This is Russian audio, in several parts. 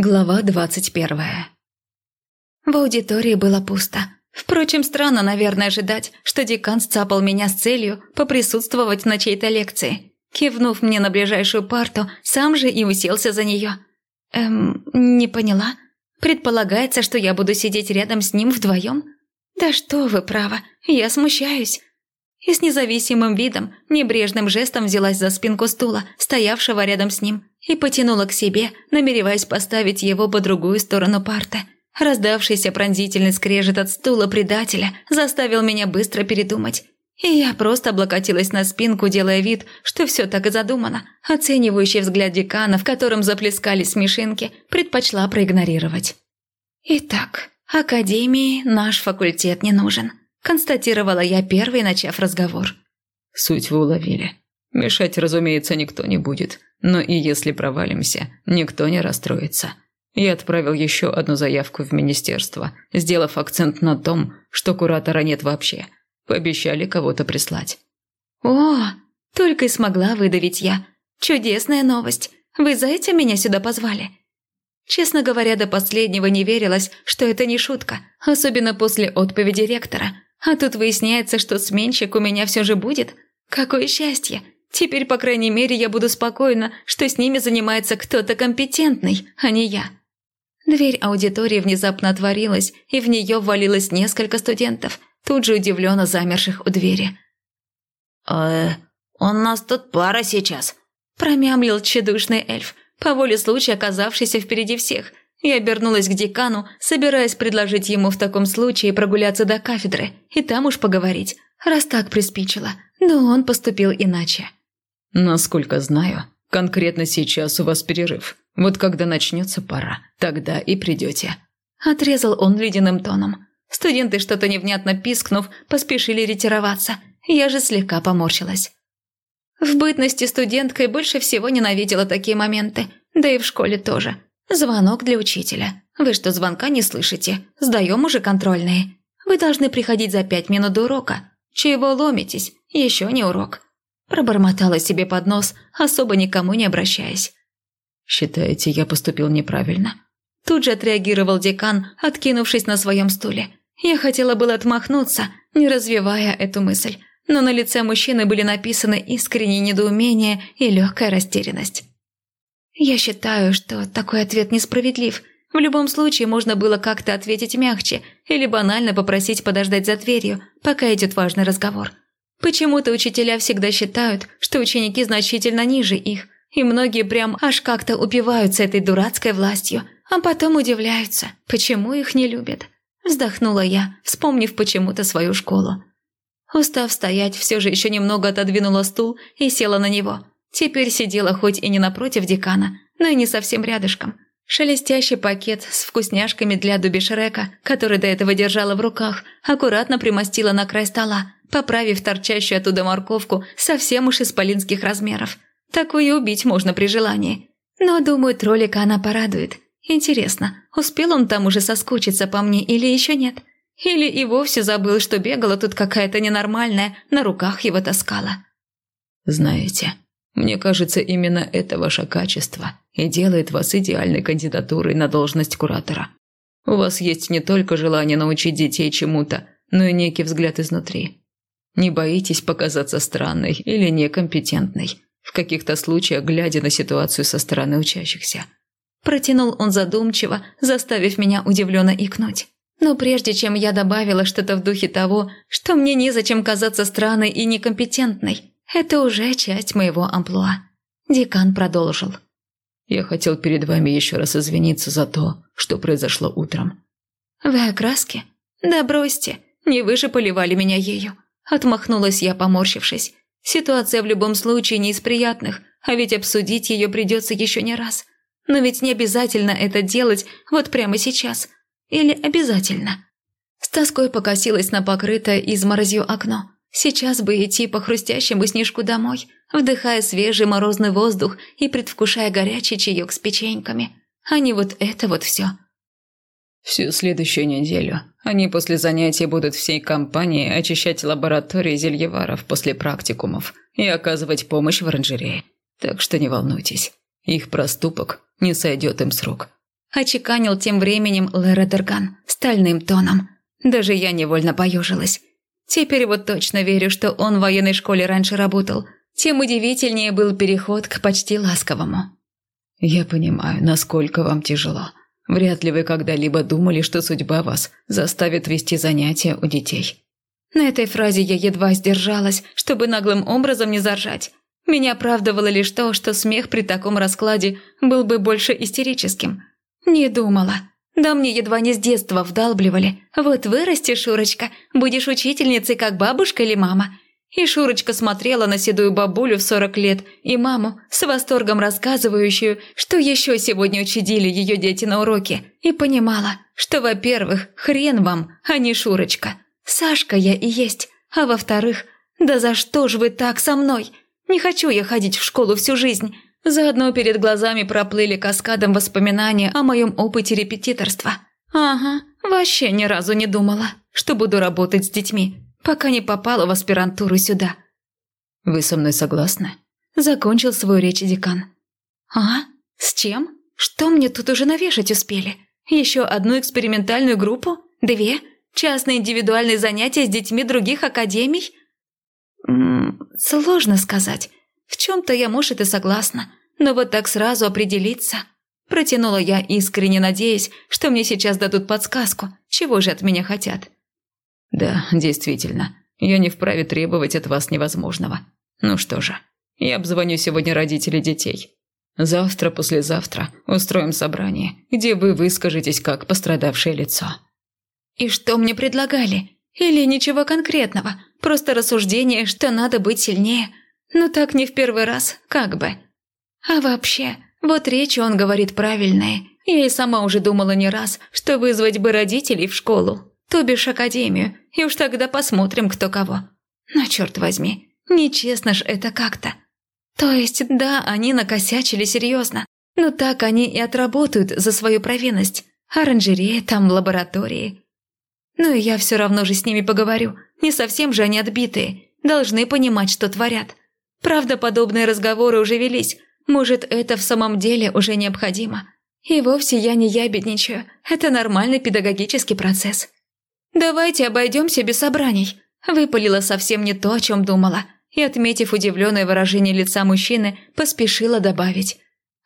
Глава двадцать первая. В аудитории было пусто. Впрочем, странно, наверное, ожидать, что декан сцапал меня с целью поприсутствовать на чьей-то лекции. Кивнув мне на ближайшую парту, сам же и уселся за нее. Эм, не поняла. Предполагается, что я буду сидеть рядом с ним вдвоем? Да что вы, право, я смущаюсь и с независимым видом, небрежным жестом взялась за спинку стула, стоявшего рядом с ним, и потянула к себе, намереваясь поставить его по другую сторону парты. Раздавшийся пронзительный скрежет от стула предателя заставил меня быстро передумать. И я просто облокотилась на спинку, делая вид, что все так и задумано. Оценивающий взгляд декана, в котором заплескали смешинки, предпочла проигнорировать. Итак, Академии наш факультет не нужен констатировала я первой, начав разговор. Суть вы уловили. Мешать, разумеется, никто не будет. Но и если провалимся, никто не расстроится. Я отправил еще одну заявку в министерство, сделав акцент на том, что куратора нет вообще. Пообещали кого-то прислать. «О, только и смогла выдавить я. Чудесная новость. Вы за этим меня сюда позвали?» Честно говоря, до последнего не верилось, что это не шутка, особенно после отповеди ректора – а тут выясняется, что сменщик у меня все же будет. Какое счастье! Теперь, по крайней мере, я буду спокойна, что с ними занимается кто-то компетентный, а не я. Дверь аудитории внезапно отворилась, и в нее ввалилось несколько студентов, тут же удивленно замерших у двери. «Э, у нас тут пара сейчас», – промямлил тщедушный эльф, по воле случая оказавшийся впереди всех – я обернулась к декану, собираясь предложить ему в таком случае прогуляться до кафедры и там уж поговорить, раз так приспичило. Но он поступил иначе. «Насколько знаю, конкретно сейчас у вас перерыв. Вот когда начнется пора, тогда и придете». Отрезал он ледяным тоном. Студенты, что-то невнятно пискнув, поспешили ретироваться. Я же слегка поморщилась. В бытности студенткой больше всего ненавидела такие моменты, да и в школе тоже – «Звонок для учителя. Вы что, звонка не слышите? Сдаем уже контрольные. Вы должны приходить за пять минут до урока. Чего ломитесь? Еще не урок». Пробормотала себе под нос, особо никому не обращаясь. «Считаете, я поступил неправильно?» Тут же отреагировал декан, откинувшись на своем стуле. Я хотела было отмахнуться, не развивая эту мысль, но на лице мужчины были написаны искреннее недоумение и легкая растерянность. Я считаю, что такой ответ несправедлив. В любом случае можно было как-то ответить мягче или банально попросить подождать за дверью, пока идет важный разговор. Почему-то учителя всегда считают, что ученики значительно ниже их, и многие прям аж как-то упиваются этой дурацкой властью, а потом удивляются, почему их не любят. Вздохнула я, вспомнив почему-то свою школу. Устав стоять, все же еще немного отодвинула стул и села на него – Теперь сидела хоть и не напротив декана, но и не совсем рядышком. Шелестящий пакет с вкусняшками для Дуби Шрека, который до этого держала в руках, аккуратно примостила на край стола, поправив торчащую оттуда морковку совсем уж исполинских размеров. Такую убить можно при желании. Но, думаю, троллика она порадует. Интересно, успел он там уже соскучиться по мне или еще нет? Или и вовсе забыл, что бегала тут какая-то ненормальная, на руках его таскала? «Знаете, мне кажется, именно это ваше качество и делает вас идеальной кандидатурой на должность куратора. У вас есть не только желание научить детей чему-то, но и некий взгляд изнутри. Не боитесь показаться странной или некомпетентной, в каких-то случаях глядя на ситуацию со стороны учащихся. Протянул он задумчиво, заставив меня удивленно икнуть. Но прежде чем я добавила что-то в духе того, что мне незачем казаться странной и некомпетентной, это уже часть моего амплуа. Декан продолжил. Я хотел перед вами еще раз извиниться за то, что произошло утром. Вы окраски? Да бросьте, не вы же поливали меня ею. Отмахнулась я, поморщившись. Ситуация в любом случае не из приятных, а ведь обсудить ее придется еще не раз. Но ведь не обязательно это делать вот прямо сейчас. Или обязательно? С тоской покосилась на покрытое изморозью окно. Сейчас бы идти по хрустящему снежку домой, вдыхая свежий морозный воздух и предвкушая горячий чаек с печеньками. А не вот это вот все. Всю следующую неделю они после занятий будут всей компанией очищать лаборатории зельеваров после практикумов и оказывать помощь в оранжерее. Так что не волнуйтесь, их проступок не сойдет им с рук. очеканил тем временем Лера Дерган стальным тоном. Даже я невольно поежилась. Теперь вот точно верю, что он в военной школе раньше работал. Тем удивительнее был переход к почти ласковому. «Я понимаю, насколько вам тяжело. Вряд ли вы когда-либо думали, что судьба вас заставит вести занятия у детей». На этой фразе я едва сдержалась, чтобы наглым образом не заржать. Меня оправдывало лишь то, что смех при таком раскладе был бы больше истерическим. Не думала. Да мне едва не с детства вдалбливали. Вот вырастешь, Шурочка, будешь учительницей, как бабушка или мама. И Шурочка смотрела на седую бабулю в сорок лет и маму, с восторгом рассказывающую, что еще сегодня учудили ее дети на уроке, и понимала, что, во-первых, хрен вам, а не Шурочка. Сашка я и есть, а во-вторых, да за что ж вы так со мной? Не хочу я ходить в школу всю жизнь, Заодно перед глазами проплыли каскадом воспоминания о моем опыте репетиторства. Ага, вообще ни разу не думала, что буду работать с детьми, пока не попала в аспирантуру сюда. Вы со мной согласны? Закончил свою речь декан. А? С чем? Что мне тут уже навешать успели? Еще одну экспериментальную группу? Две? Частные индивидуальные занятия с детьми других академий? М -м, сложно сказать. В чем-то я, может, и согласна, но вот так сразу определиться... Протянула я, искренне надеясь, что мне сейчас дадут подсказку, чего же от меня хотят. Да, действительно, я не вправе требовать от вас невозможного. Ну что же, я обзвоню сегодня родителей детей. Завтра, послезавтра устроим собрание, где вы выскажетесь как пострадавшее лицо. И что мне предлагали? Или ничего конкретного, просто рассуждение, что надо быть сильнее – ну так не в первый раз, как бы. А вообще, вот речь он говорит правильная. Я и сама уже думала не раз, что вызвать бы родителей в школу, то бишь академию, и уж тогда посмотрим, кто кого. Но черт возьми, нечестно ж это как-то. То есть, да, они накосячили серьезно, но так они и отработают за свою провинность. Оранжерея там, лаборатории. Ну и я все равно же с ними поговорю. Не совсем же они отбитые. Должны понимать, что творят. Правда, подобные разговоры уже велись. Может, это в самом деле уже необходимо. И вовсе я не ябедничаю. Это нормальный педагогический процесс. «Давайте обойдемся без собраний», – выпалила совсем не то, о чем думала. И, отметив удивленное выражение лица мужчины, поспешила добавить.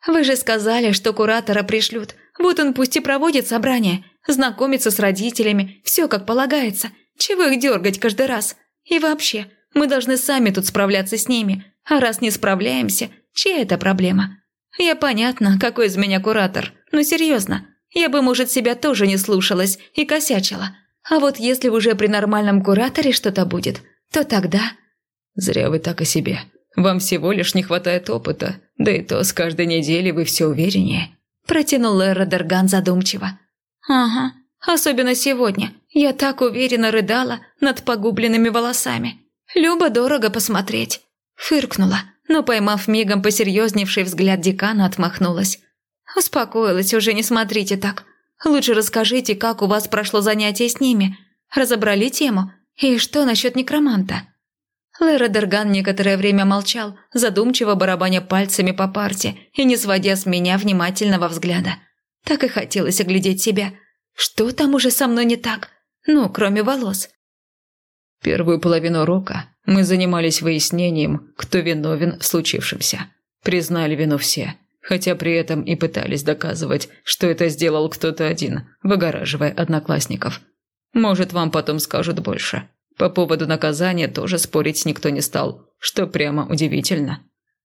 «Вы же сказали, что куратора пришлют. Вот он пусть и проводит собрание, знакомится с родителями, все как полагается. Чего их дергать каждый раз? И вообще, мы должны сами тут справляться с ними. А раз не справляемся, чья это проблема? Я понятно, какой из меня куратор. Но серьезно, я бы, может, себя тоже не слушалась и косячила. А вот если уже при нормальном кураторе что-то будет, то тогда... Зря вы так о себе. Вам всего лишь не хватает опыта. Да и то с каждой недели вы все увереннее. Протянул Эра Дерган задумчиво. Ага, особенно сегодня. Я так уверенно рыдала над погубленными волосами. «Любо-дорого посмотреть», – фыркнула, но, поймав мигом посерьезневший взгляд декана, отмахнулась. «Успокоилась, уже не смотрите так. Лучше расскажите, как у вас прошло занятие с ними. Разобрали тему? И что насчет некроманта?» Лера Дерган некоторое время молчал, задумчиво барабаня пальцами по парте и не сводя с меня внимательного взгляда. Так и хотелось оглядеть себя. Что там уже со мной не так? Ну, кроме волос. Первую половину урока мы занимались выяснением, кто виновен в случившемся. Признали вину все, хотя при этом и пытались доказывать, что это сделал кто-то один, выгораживая одноклассников. Может, вам потом скажут больше. По поводу наказания тоже спорить никто не стал, что прямо удивительно.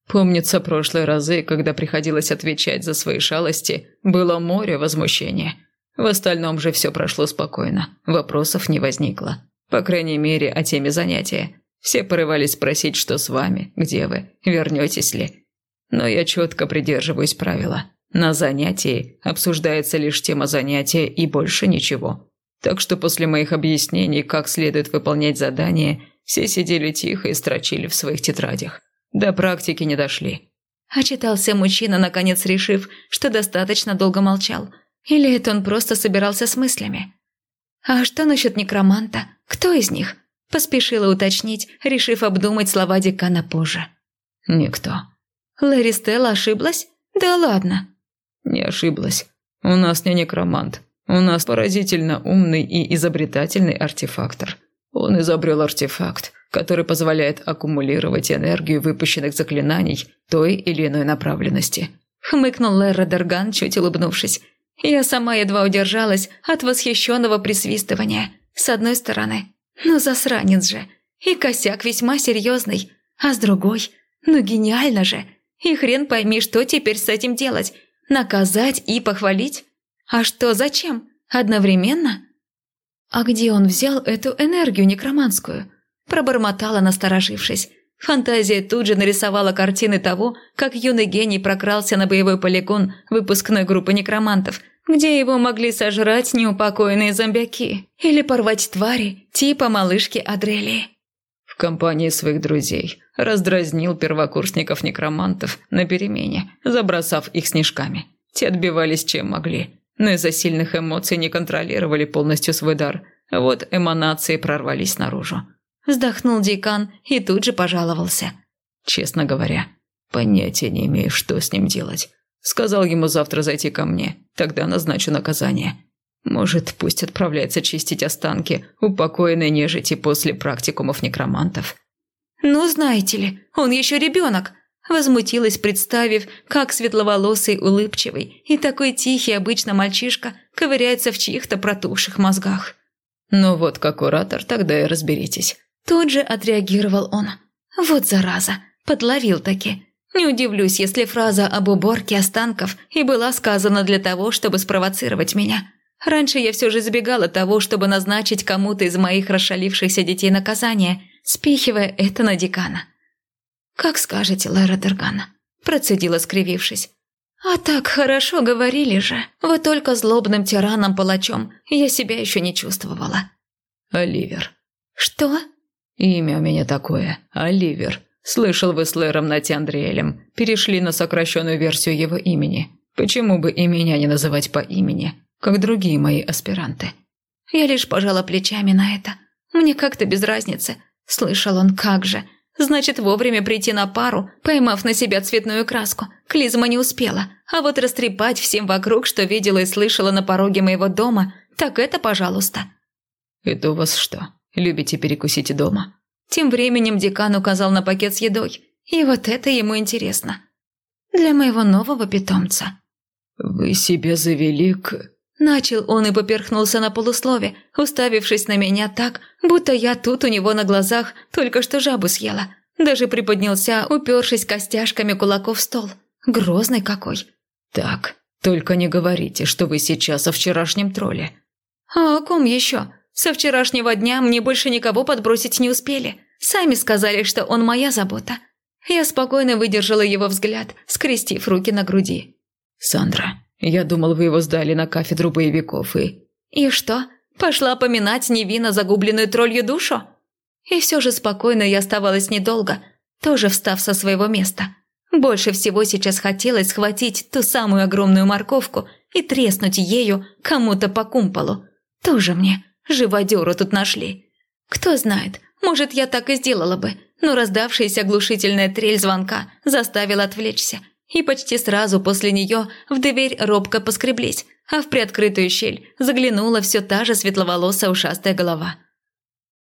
Помнится, прошлые разы, когда приходилось отвечать за свои шалости, было море возмущения. В остальном же все прошло спокойно, вопросов не возникло. По крайней мере, о теме занятия. Все порывались спросить, что с вами, где вы, вернетесь ли. Но я четко придерживаюсь правила. На занятии обсуждается лишь тема занятия и больше ничего. Так что после моих объяснений, как следует выполнять задание, все сидели тихо и строчили в своих тетрадях. До практики не дошли. Очитался мужчина, наконец решив, что достаточно долго молчал. Или это он просто собирался с мыслями. «А что насчет некроманта? Кто из них?» – поспешила уточнить, решив обдумать слова декана позже. «Никто». «Лэри Стелла ошиблась? Да ладно». «Не ошиблась. У нас не некромант. У нас поразительно умный и изобретательный артефактор. Он изобрел артефакт, который позволяет аккумулировать энергию выпущенных заклинаний той или иной направленности. Хмыкнул Лерра Дерган, чуть улыбнувшись. Я сама едва удержалась от восхищенного присвистывания. С одной стороны, ну засранец же, и косяк весьма серьезный, а с другой, ну гениально же. И хрен пойми, что теперь с этим делать. Наказать и похвалить? А что, зачем? Одновременно? А где он взял эту энергию некроманскую? Пробормотала, насторожившись. Фантазия тут же нарисовала картины того, как юный гений прокрался на боевой полигон выпускной группы некромантов, где его могли сожрать неупокоенные зомбяки или порвать твари типа малышки Адрелии. В компании своих друзей раздразнил первокурсников-некромантов на перемене, забросав их снежками. Те отбивались чем могли, но из-за сильных эмоций не контролировали полностью свой дар. Вот эманации прорвались наружу. Вздохнул декан и тут же пожаловался. Честно говоря, понятия не имею, что с ним делать. Сказал ему завтра зайти ко мне, тогда назначу наказание. Может, пусть отправляется чистить останки упокоенной нежити после практикумов некромантов. «Ну, знаете ли, он еще ребенок», – возмутилась, представив, как светловолосый, улыбчивый и такой тихий обычно мальчишка ковыряется в чьих-то протухших мозгах. «Ну вот, как куратор, тогда и разберитесь. Тут же отреагировал он. Вот зараза, подловил таки. Не удивлюсь, если фраза об уборке останков и была сказана для того, чтобы спровоцировать меня. Раньше я все же избегала того, чтобы назначить кому-то из моих расшалившихся детей наказание, спихивая это на декана. «Как скажете, Лера Дергана», – процедила, скривившись. «А так хорошо говорили же. Вот только злобным тираном-палачом я себя еще не чувствовала». «Оливер». «Что?» «Имя у меня такое. Оливер. Слышал вы с Лэром Нати Андреэлем. Перешли на сокращенную версию его имени. Почему бы и меня не называть по имени, как другие мои аспиранты?» Я лишь пожала плечами на это. Мне как-то без разницы. Слышал он, как же. Значит, вовремя прийти на пару, поймав на себя цветную краску. Клизма не успела. А вот растрепать всем вокруг, что видела и слышала на пороге моего дома, так это пожалуйста. «Это у вас что, Любите перекусить дома?» Тем временем декан указал на пакет с едой. И вот это ему интересно. Для моего нового питомца. «Вы себе завели к...» Начал он и поперхнулся на полуслове, уставившись на меня так, будто я тут у него на глазах только что жабу съела. Даже приподнялся, упершись костяшками кулаков в стол. Грозный какой. «Так, только не говорите, что вы сейчас о вчерашнем тролле». «А о ком еще? Со вчерашнего дня мне больше никого подбросить не успели. Сами сказали, что он моя забота. Я спокойно выдержала его взгляд, скрестив руки на груди. «Сандра, я думал, вы его сдали на кафедру боевиков и...» «И что? Пошла поминать невинно загубленную троллью душу?» И все же спокойно я оставалась недолго, тоже встав со своего места. Больше всего сейчас хотелось схватить ту самую огромную морковку и треснуть ею кому-то по кумполу. Тоже мне Живодеру тут нашли. Кто знает, может, я так и сделала бы, но раздавшаяся оглушительная трель звонка заставила отвлечься. И почти сразу после нее в дверь робко поскреблись, а в приоткрытую щель заглянула все та же светловолосая ушастая голова.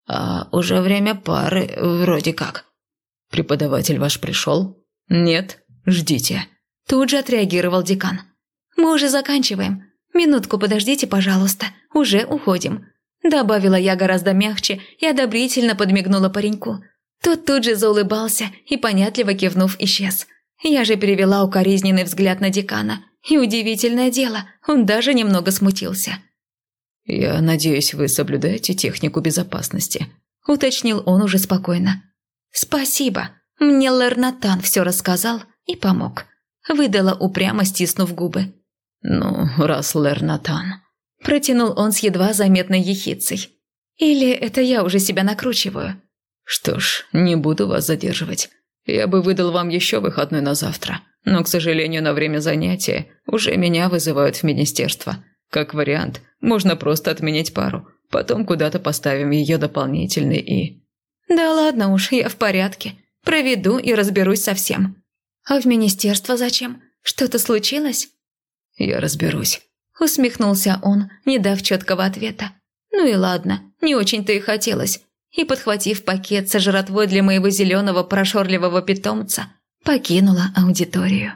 «А уже время пары, вроде как». «Преподаватель ваш пришел?» «Нет, ждите». Тут же отреагировал декан. «Мы уже заканчиваем. Минутку подождите, пожалуйста. Уже уходим. Добавила я гораздо мягче и одобрительно подмигнула пареньку. Тот тут же заулыбался и, понятливо кивнув, исчез. Я же перевела укоризненный взгляд на декана. И удивительное дело, он даже немного смутился. «Я надеюсь, вы соблюдаете технику безопасности», – уточнил он уже спокойно. «Спасибо. Мне Лернатан все рассказал и помог». Выдала упрямо, стиснув губы. «Ну, раз Лернатан...» Протянул он с едва заметной ехицей. Или это я уже себя накручиваю? Что ж, не буду вас задерживать. Я бы выдал вам еще выходной на завтра. Но, к сожалению, на время занятия уже меня вызывают в министерство. Как вариант, можно просто отменить пару. Потом куда-то поставим ее дополнительный и... Да ладно уж, я в порядке. Проведу и разберусь со всем. А в министерство зачем? Что-то случилось? Я разберусь. – усмехнулся он, не дав четкого ответа. «Ну и ладно, не очень-то и хотелось». И, подхватив пакет со жратвой для моего зеленого прошорливого питомца, покинула аудиторию.